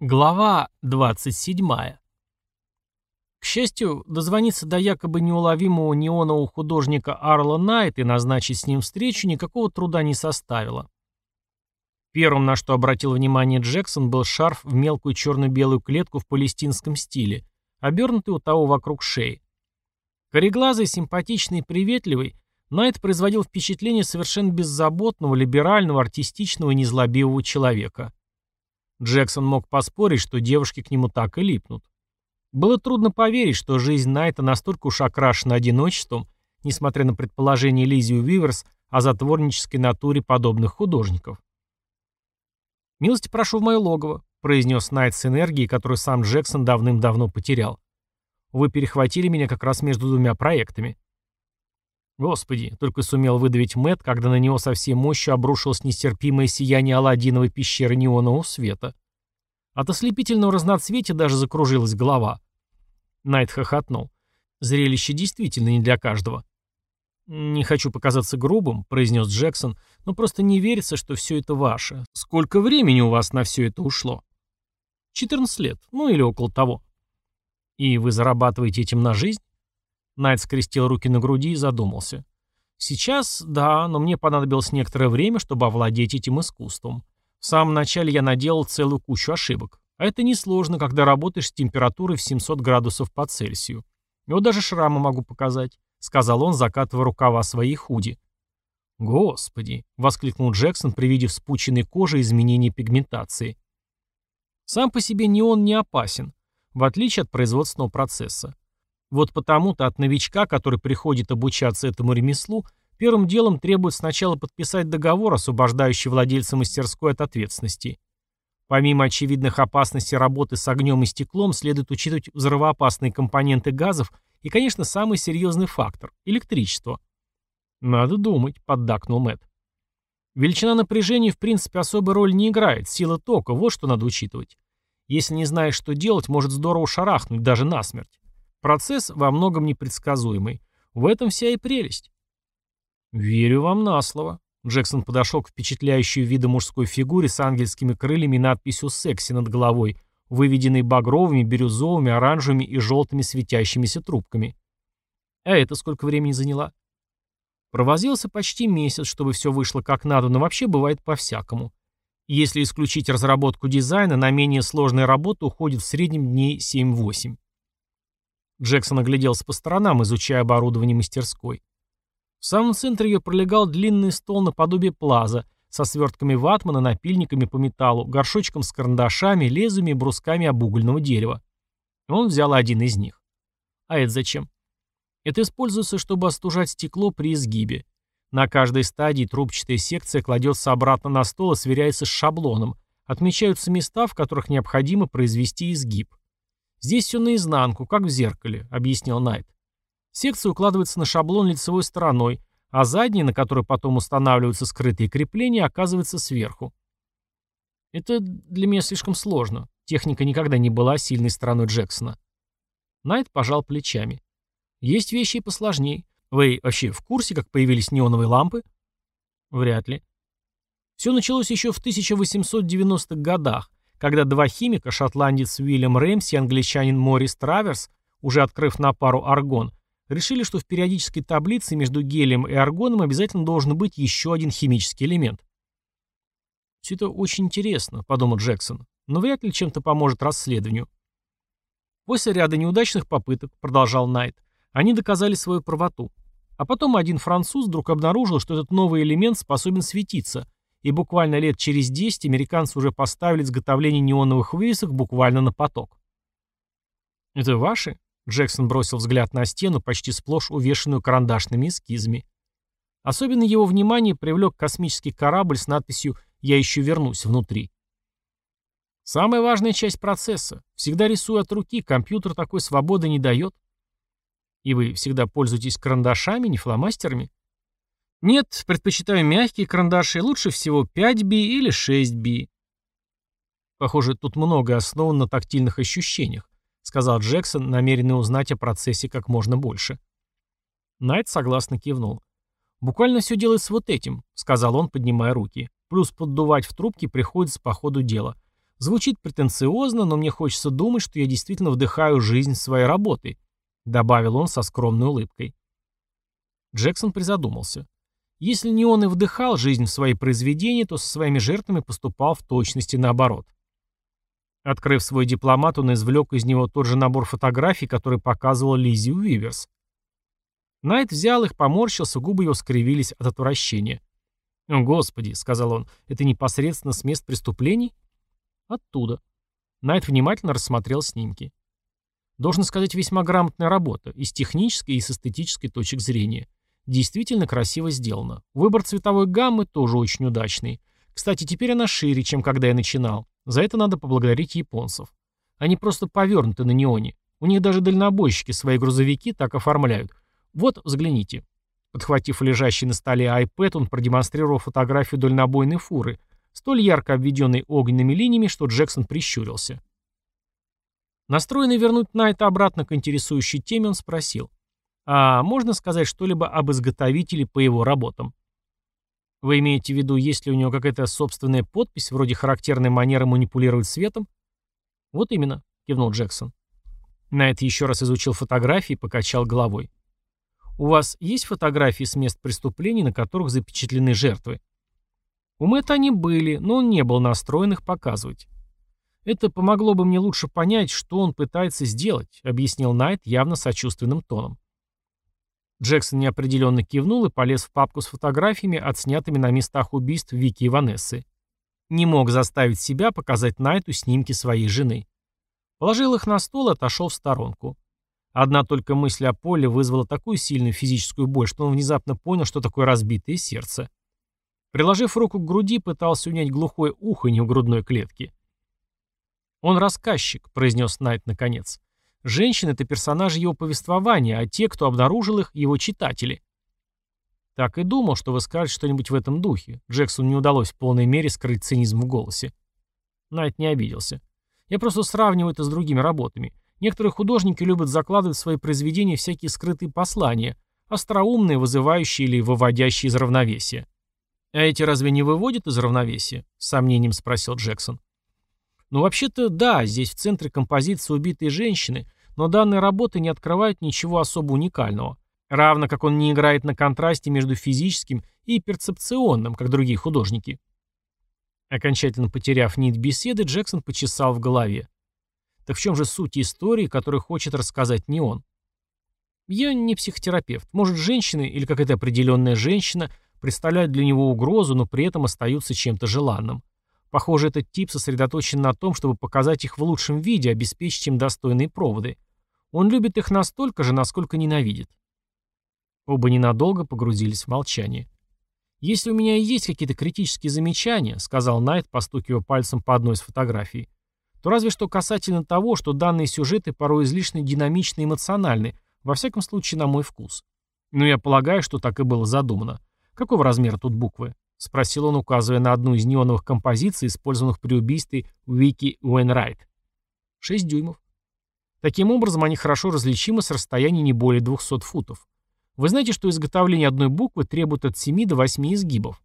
Глава 27. К счастью, дозвониться до якобы неуловимого неонового художника Арла Найт и назначить с ним встречу никакого труда не составило. Первым, на что обратил внимание Джексон, был шарф в мелкую черно-белую клетку в палестинском стиле, обернутый у того вокруг шеи. Кореглазый, симпатичный и приветливый, Найт производил впечатление совершенно беззаботного, либерального, артистичного и незлобивого человека. Джексон мог поспорить, что девушки к нему так и липнут. Было трудно поверить, что жизнь Найта настолько уж окрашена одиночеством, несмотря на предположение Лизи Уиверс о затворнической натуре подобных художников. «Милости прошу в мое логово», — произнес Найт с энергией, которую сам Джексон давным-давно потерял. «Вы перехватили меня как раз между двумя проектами». Господи, только сумел выдавить Мэт, когда на него со всей мощью обрушилось нестерпимое сияние Аладдиновой пещеры неонового света. От ослепительного разноцветия даже закружилась голова. Найт хохотнул. Зрелище действительно не для каждого. «Не хочу показаться грубым», — произнес Джексон, «но просто не верится, что все это ваше. Сколько времени у вас на все это ушло?» «14 лет, ну или около того». «И вы зарабатываете этим на жизнь?» Найт скрестил руки на груди и задумался. «Сейчас, да, но мне понадобилось некоторое время, чтобы овладеть этим искусством. В самом начале я наделал целую кучу ошибок. А это несложно, когда работаешь с температурой в 700 градусов по Цельсию. Вот даже шрамы могу показать», — сказал он, закатывая рукава своей худи. «Господи!» — воскликнул Джексон при виде вспученной кожи и изменения пигментации. Сам по себе неон не опасен, в отличие от производственного процесса. Вот потому-то от новичка, который приходит обучаться этому ремеслу, первым делом требует сначала подписать договор, освобождающий владельца мастерской от ответственности. Помимо очевидных опасностей работы с огнем и стеклом, следует учитывать взрывоопасные компоненты газов и, конечно, самый серьезный фактор – электричество. «Надо думать», – поддакнул Мэтт. Величина напряжения в принципе особой роли не играет, сила тока – вот что надо учитывать. Если не знаешь, что делать, может здорово шарахнуть, даже насмерть. Процесс во многом непредсказуемый. В этом вся и прелесть. «Верю вам на слово». Джексон подошел к впечатляющей вида мужской фигуре с ангельскими крыльями и надписью «Секси» над головой, выведенной багровыми, бирюзовыми, оранжевыми и желтыми светящимися трубками. А это сколько времени заняло? Провозился почти месяц, чтобы все вышло как надо, но вообще бывает по-всякому. Если исключить разработку дизайна, на менее сложные работы уходит в среднем дней 7-8. Джексон огляделся по сторонам, изучая оборудование мастерской. В самом центре ее пролегал длинный стол наподобие плаза, со свертками ватмана, напильниками по металлу, горшочком с карандашами, лезвиями и брусками обугольного дерева. Он взял один из них. А это зачем? Это используется, чтобы остужать стекло при изгибе. На каждой стадии трубчатая секция кладется обратно на стол и сверяется с шаблоном. Отмечаются места, в которых необходимо произвести изгиб. «Здесь все наизнанку, как в зеркале», — объяснил Найт. Секция укладывается на шаблон лицевой стороной, а задняя, на которой потом устанавливаются скрытые крепления, оказывается сверху. Это для меня слишком сложно. Техника никогда не была сильной стороной Джексона. Найт пожал плечами. Есть вещи и посложнее. Вы вообще в курсе, как появились неоновые лампы? Вряд ли. Все началось еще в 1890-х годах, когда два химика, шотландец Уильям Рэмси и англичанин Морис Траверс, уже открыв на пару аргон, решили, что в периодической таблице между гелием и аргоном обязательно должен быть еще один химический элемент. «Все это очень интересно», — подумал Джексон, «но вряд ли чем-то поможет расследованию». После ряда неудачных попыток, продолжал Найт, они доказали свою правоту. А потом один француз вдруг обнаружил, что этот новый элемент способен светиться, и буквально лет через 10 американцы уже поставили изготовление неоновых вывесок буквально на поток. «Это ваши?» Джексон бросил взгляд на стену, почти сплошь увешанную карандашными эскизами. Особенно его внимание привлек космический корабль с надписью «Я еще вернусь» внутри. Самая важная часть процесса. Всегда рисую от руки, компьютер такой свободы не дает. И вы всегда пользуетесь карандашами, не фломастерами? Нет, предпочитаю мягкие карандаши, лучше всего 5B или 6B. Похоже, тут много основано на тактильных ощущениях, сказал Джексон, намеренный узнать о процессе как можно больше. Найт согласно кивнул. «Буквально все делается вот этим», — сказал он, поднимая руки. «Плюс поддувать в трубке приходится по ходу дела. Звучит претенциозно, но мне хочется думать, что я действительно вдыхаю жизнь своей работы», добавил он со скромной улыбкой. Джексон призадумался. Если не он и вдыхал жизнь в свои произведения, то со своими жертвами поступал в точности наоборот. Открыв свой дипломат, он извлек из него тот же набор фотографий, который показывал Лизи Уиверс. Найт взял их, поморщился, губы его скривились от отвращения. «О, Господи», — сказал он, — «это непосредственно с мест преступлений?» «Оттуда». Найт внимательно рассмотрел снимки. Должен сказать, весьма грамотная работа, и с технической, и с эстетической точек зрения. Действительно красиво сделано. Выбор цветовой гаммы тоже очень удачный. Кстати, теперь она шире, чем когда я начинал. За это надо поблагодарить японцев. Они просто повернуты на неоне. У них даже дальнобойщики свои грузовики так оформляют. Вот, взгляните. Подхватив лежащий на столе iPad, он продемонстрировал фотографию дальнобойной фуры, столь ярко обведенной огненными линиями, что Джексон прищурился. Настроенный вернуть Найта обратно к интересующей теме, он спросил. А можно сказать что-либо об изготовителе по его работам? Вы имеете в виду, есть ли у него какая-то собственная подпись, вроде характерной манеры манипулировать светом? Вот именно, кивнул Джексон. Найт еще раз изучил фотографии и покачал головой. У вас есть фотографии с мест преступлений, на которых запечатлены жертвы? У Мэтта они были, но он не был настроен их показывать. Это помогло бы мне лучше понять, что он пытается сделать, объяснил Найт явно сочувственным тоном. Джексон неопределенно кивнул и полез в папку с фотографиями, отснятыми на местах убийств Вики и Ванессы. Не мог заставить себя показать Найту снимки своей жены. Положил их на стол и отошел в сторонку. Одна только мысль о Поле вызвала такую сильную физическую боль, что он внезапно понял, что такое разбитое сердце. Приложив руку к груди, пытался унять глухое уханье в грудной клетке. «Он рассказчик», — произнес Найт наконец. Женщины — это персонажи его повествования, а те, кто обнаружил их, его читатели. Так и думал, что вы скажете что-нибудь в этом духе. Джексону не удалось в полной мере скрыть цинизм в голосе. Найт не обиделся. Я просто сравниваю это с другими работами. Некоторые художники любят закладывать в свои произведения всякие скрытые послания, остроумные, вызывающие или выводящие из равновесия. «А эти разве не выводят из равновесия?» — с сомнением спросил Джексон. «Ну, вообще-то, да, здесь в центре композиции убитые женщины, но данные работы не открывают ничего особо уникального. Равно как он не играет на контрасте между физическим и перцепционным, как другие художники. Окончательно потеряв нить беседы, Джексон почесал в голове. Так в чем же суть истории, которую хочет рассказать не он? Я не психотерапевт. Может, женщины или какая-то определенная женщина представляют для него угрозу, но при этом остаются чем-то желанным. Похоже, этот тип сосредоточен на том, чтобы показать их в лучшем виде, обеспечить им достойные проводы. Он любит их настолько же, насколько ненавидит. Оба ненадолго погрузились в молчание. «Если у меня и есть какие-то критические замечания», — сказал Найт, постукивая пальцем по одной из фотографий, то разве что касательно того, что данные сюжеты порой излишне динамичны и эмоциональны, во всяком случае, на мой вкус. Но я полагаю, что так и было задумано. Какого размера тут буквы? — спросил он, указывая на одну из неоновых композиций, использованных при убийстве Вики Уэнрайт. «Шесть дюймов. Таким образом, они хорошо различимы с расстояния не более 200 футов. Вы знаете, что изготовление одной буквы требует от 7 до 8 изгибов.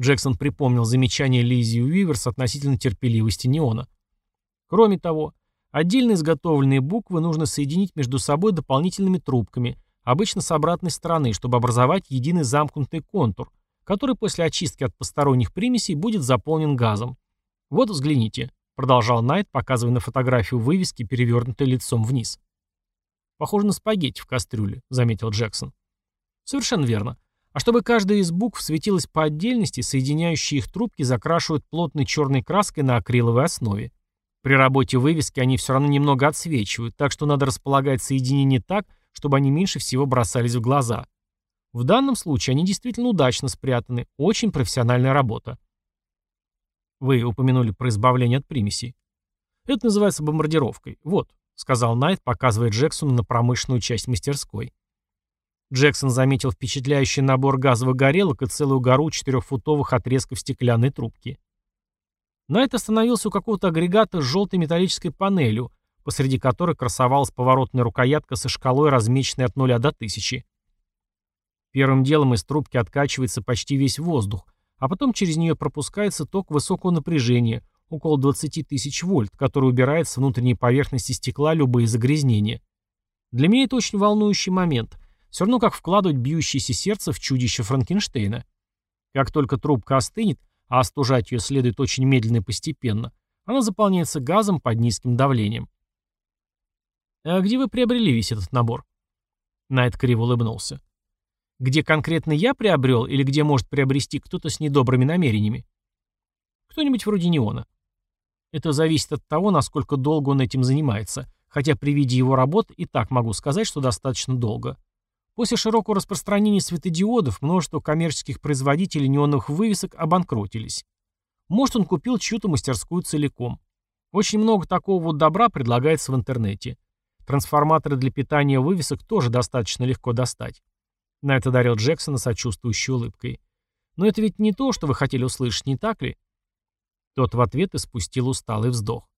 Джексон припомнил замечание Лизи Уиверс относительно терпеливости неона. Кроме того, отдельно изготовленные буквы нужно соединить между собой дополнительными трубками, обычно с обратной стороны, чтобы образовать единый замкнутый контур, который после очистки от посторонних примесей будет заполнен газом. Вот взгляните. Продолжал Найт, показывая на фотографию вывески, перевернутой лицом вниз. «Похоже на спагетти в кастрюле», — заметил Джексон. «Совершенно верно. А чтобы каждая из букв светилась по отдельности, соединяющие их трубки закрашивают плотной черной краской на акриловой основе. При работе вывески они все равно немного отсвечивают, так что надо располагать соединения так, чтобы они меньше всего бросались в глаза. В данном случае они действительно удачно спрятаны, очень профессиональная работа. Вы упомянули про избавление от примесей. Это называется бомбардировкой. Вот, сказал Найт, показывая Джексону на промышленную часть мастерской. Джексон заметил впечатляющий набор газовых горелок и целую гору четырехфутовых отрезков стеклянной трубки. Найт остановился у какого-то агрегата с желтой металлической панелью, посреди которой красовалась поворотная рукоятка со шкалой, размеченной от нуля до тысячи. Первым делом из трубки откачивается почти весь воздух, а потом через нее пропускается ток высокого напряжения, около 20 тысяч вольт, который убирает с внутренней поверхности стекла любые загрязнения. Для меня это очень волнующий момент. Все равно как вкладывать бьющееся сердце в чудище Франкенштейна. Как только трубка остынет, а остужать ее следует очень медленно и постепенно, она заполняется газом под низким давлением. «А где вы приобрели весь этот набор?» Найт криво улыбнулся. «Где конкретно я приобрел или где может приобрести кто-то с недобрыми намерениями?» «Кто-нибудь вроде Неона». Это зависит от того, насколько долго он этим занимается, хотя при виде его работ и так могу сказать, что достаточно долго. После широкого распространения светодиодов множество коммерческих производителей неоновых вывесок обанкротились. Может, он купил чью-то мастерскую целиком. Очень много такого вот добра предлагается в интернете. Трансформаторы для питания вывесок тоже достаточно легко достать. На это дарил Джексона сочувствующей улыбкой. Но это ведь не то, что вы хотели услышать, не так ли? Тот в ответ испустил усталый вздох.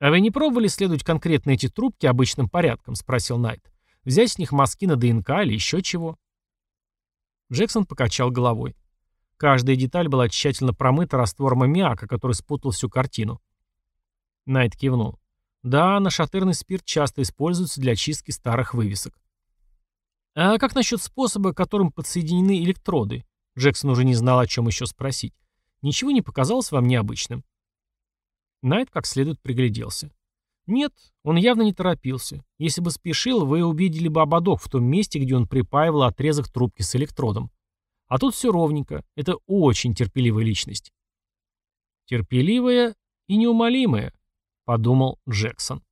«А вы не пробовали следовать конкретно эти трубки обычным порядком?» — спросил Найт. «Взять с них мазки на ДНК или еще чего?» Джексон покачал головой. Каждая деталь была тщательно промыта раствором аммиака, который спутал всю картину. Найт кивнул. Да, нашатырный спирт часто используется для очистки старых вывесок. А как насчет способа, которым подсоединены электроды? Джексон уже не знал, о чем еще спросить. Ничего не показалось вам необычным? Найт как следует пригляделся. Нет, он явно не торопился. Если бы спешил, вы увидели бы ободок в том месте, где он припаивал отрезок трубки с электродом. А тут все ровненько. Это очень терпеливая личность. Терпеливая и неумолимая, подумал Джексон.